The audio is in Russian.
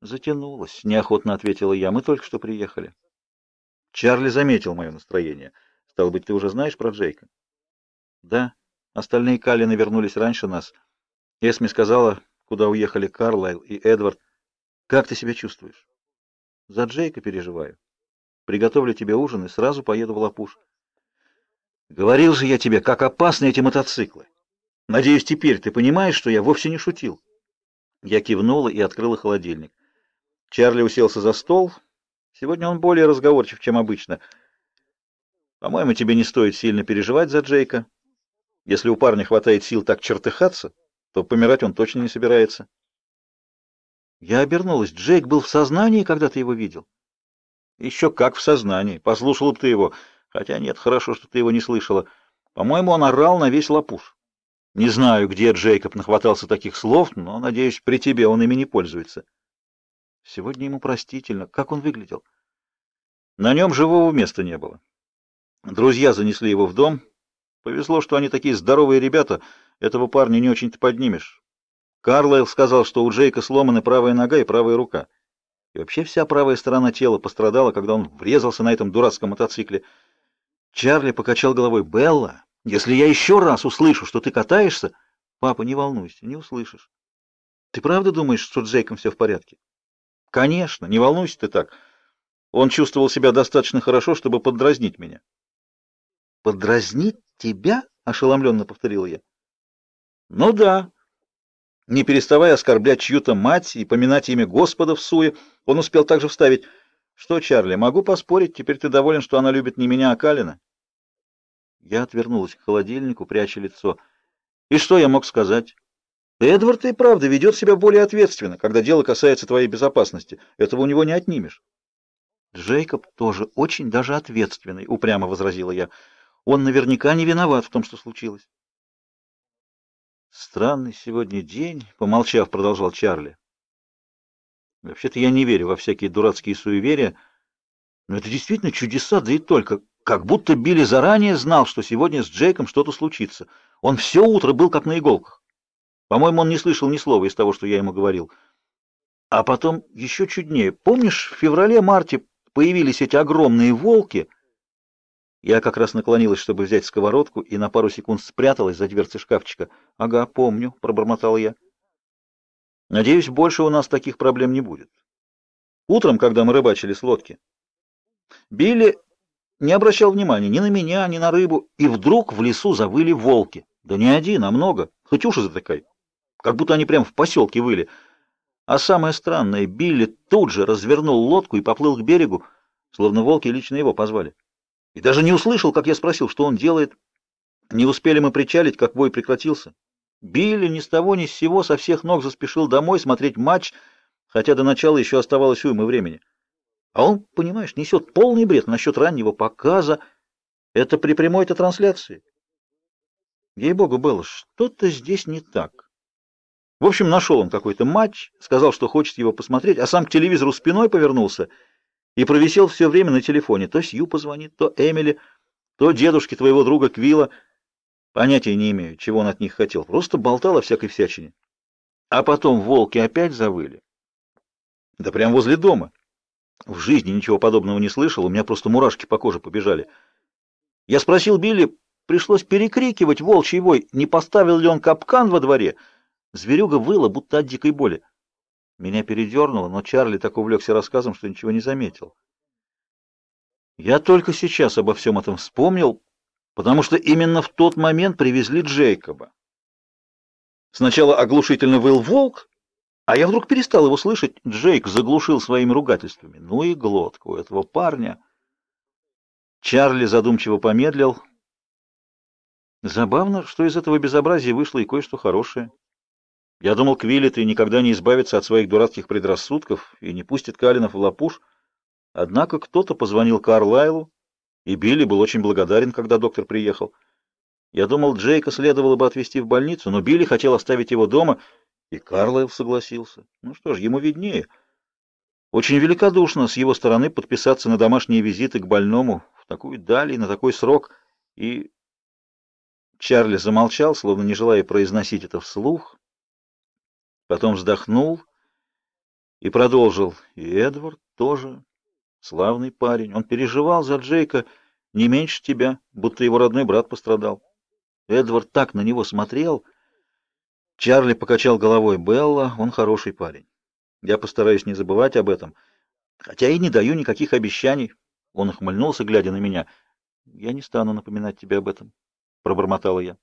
Затянулось, неохотно ответила я. Мы только что приехали. Чарли заметил мое настроение. Стало быть, ты уже знаешь про Джейка? Да. Остальные Калины вернулись раньше нас. Эсми сказала, куда уехали Карлайл и Эдвард. Как ты себя чувствуешь? За Джейка переживаю. Приготовлю тебе ужин и сразу поеду в Лапуш. Говорил же я тебе, как опасны эти мотоциклы. Надеюсь, теперь ты понимаешь, что я вовсе не шутил. Я кивнула и открыла холодильник. Чарли уселся за стол. Сегодня он более разговорчив, чем обычно. По-моему, тебе не стоит сильно переживать за Джейка. Если у парня хватает сил так чертыхаться, то помирать он точно не собирается. Я обернулась. Джейк был в сознании, когда ты его видел? Еще как в сознании. Послушала бы ты его. Хотя нет, хорошо, что ты его не слышала. По-моему, он орал на весь лапуш. Не знаю, где Джейкоб нахватался таких слов, но, надеюсь, при тебе он ими не пользуется. Сегодня ему простительно. Как он выглядел? На нем живого места не было. Друзья занесли его в дом. Повезло, что они такие здоровые ребята. Этого парня не очень-то поднимешь. Карлайл сказал, что у Джейка сломаны правая нога и правая рука. И вообще вся правая сторона тела пострадала, когда он врезался на этом дурацком мотоцикле. Чарли покачал головой. «Белла, если я еще раз услышу, что ты катаешься...» «Папа, не волнуйся, не услышишь. Ты правда думаешь, что с Джейком все в порядке?» «Конечно, не волнуйся ты так. Он чувствовал себя достаточно хорошо, чтобы поддразнить меня». «Поддразнить тебя?» — ошеломленно повторил я. «Ну да». Не переставая оскорблять чью-то мать и поминать имя Господа в суе, он успел также вставить «Что, Чарли, могу поспорить, теперь ты доволен, что она любит не меня, а Калина?» Я отвернулась к холодильнику, пряча лицо. «И что я мог сказать?» «Эдвард и правда ведет себя более ответственно, когда дело касается твоей безопасности. Этого у него не отнимешь». «Джейкоб тоже очень даже ответственный», — упрямо возразила я. «Он наверняка не виноват в том, что случилось». Странный сегодня день, помолчав, продолжал Чарли. Вообще-то я не верю во всякие дурацкие суеверия, но это действительно чудеса, да и только. Как будто Билли заранее знал, что сегодня с Джейком что-то случится. Он все утро был как на иголках. По-моему, он не слышал ни слова из того, что я ему говорил. А потом еще чуднее. Помнишь, в феврале-марте появились эти огромные волки — я как раз наклонилась, чтобы взять сковородку, и на пару секунд спряталась за дверцей шкафчика. «Ага, помню», — пробормотал я. «Надеюсь, больше у нас таких проблем не будет». Утром, когда мы рыбачили с лодки, Билли не обращал внимания ни на меня, ни на рыбу, и вдруг в лесу завыли волки. Да не один, а много, хоть уши затыкай. Как будто они прямо в поселке выли. А самое странное, Билли тут же развернул лодку и поплыл к берегу, словно волки лично его позвали. И даже не услышал, как я спросил, что он делает. Не успели мы причалить, как бой прекратился. Билли ни с того ни с сего со всех ног заспешил домой смотреть матч, хотя до начала еще оставалось уйма времени. А он, понимаешь, несет полный бред насчет раннего показа. Это при прямой-то трансляции. Ей-богу, было что-то здесь не так. В общем, нашел он какой-то матч, сказал, что хочет его посмотреть, а сам к телевизору спиной повернулся — и провисел все время на телефоне. То Сью позвонит, то Эмили, то дедушке твоего друга Квилла. Понятия не имею, чего он от них хотел. Просто болтал о всякой всячине. А потом волки опять завыли. Да прямо возле дома. В жизни ничего подобного не слышал, у меня просто мурашки по коже побежали. Я спросил Билли, пришлось перекрикивать волчий вой, не поставил ли он капкан во дворе. Зверюга выла, будто от дикой боли. Меня передернуло, но Чарли так увлекся рассказом, что ничего не заметил. Я только сейчас обо всем этом вспомнил, потому что именно в тот момент привезли Джейкоба. Сначала оглушительно выл волк, а я вдруг перестал его слышать. Джейк заглушил своими ругательствами. Ну и глотка у этого парня. Чарли задумчиво помедлил. Забавно, что из этого безобразия вышло и кое-что хорошее. Я думал, Квиллеты никогда не избавится от своих дурацких предрассудков и не пустит Калинов в лапуш. Однако кто-то позвонил Карлайлу, и Билли был очень благодарен, когда доктор приехал. Я думал, Джейка следовало бы отвезти в больницу, но Билли хотел оставить его дома, и Карлайл согласился. Ну что ж, ему виднее. Очень великодушно с его стороны подписаться на домашние визиты к больному в такую даль и на такой срок. И Чарли замолчал, словно не желая произносить это вслух. Потом вздохнул И продолжил. И Эдвард тоже славный парень. Он переживал за Джейка не меньше тебя, будто его родной брат пострадал. Эдвард так на него смотрел. Чарли покачал головой. Белла, он хороший парень. Я постараюсь не забывать об этом, хотя и не даю никаких обещаний. Он ухмыльнулся, глядя на меня. Я не стану напоминать тебе об этом, пробормотала я.